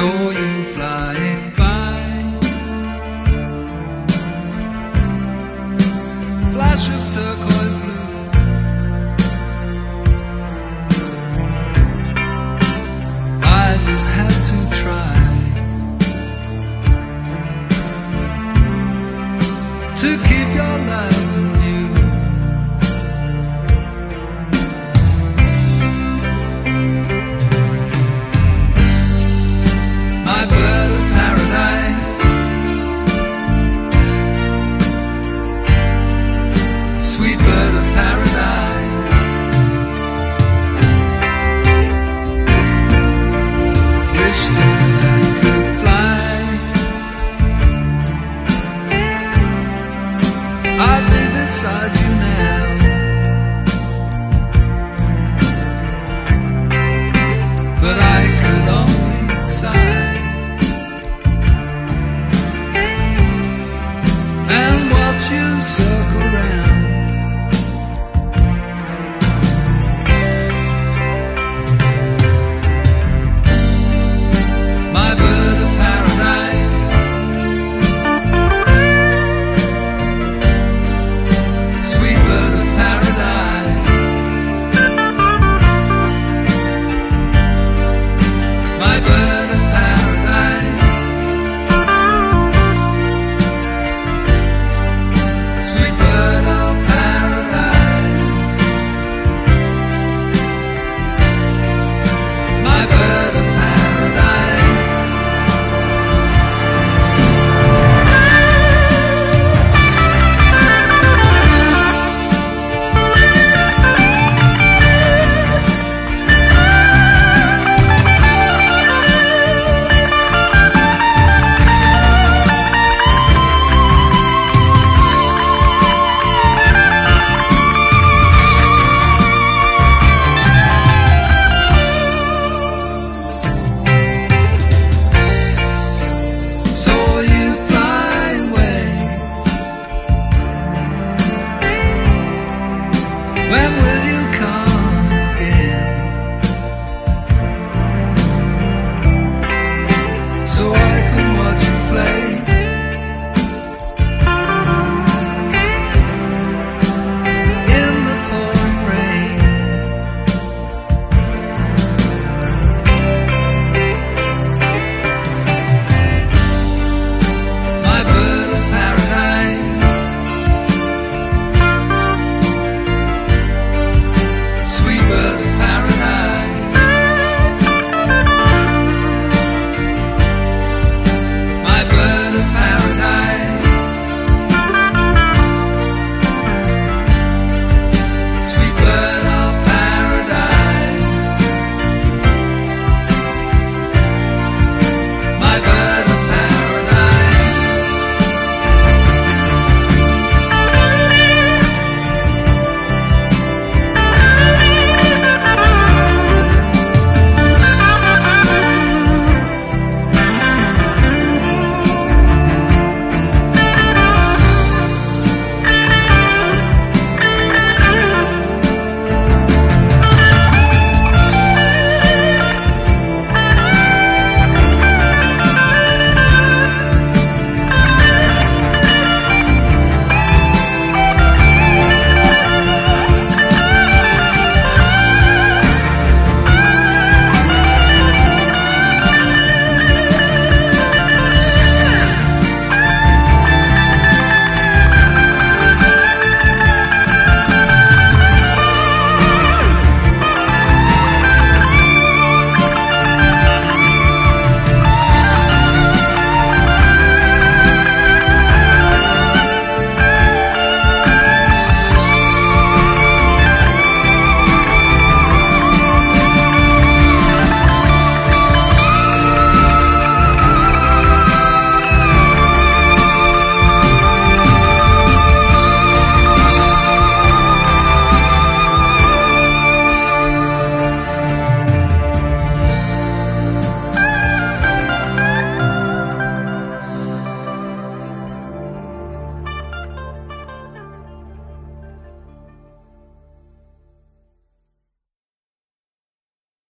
saw you flying by. Flash of turquoise blue. I just to try. To keep your life Beside you now. But I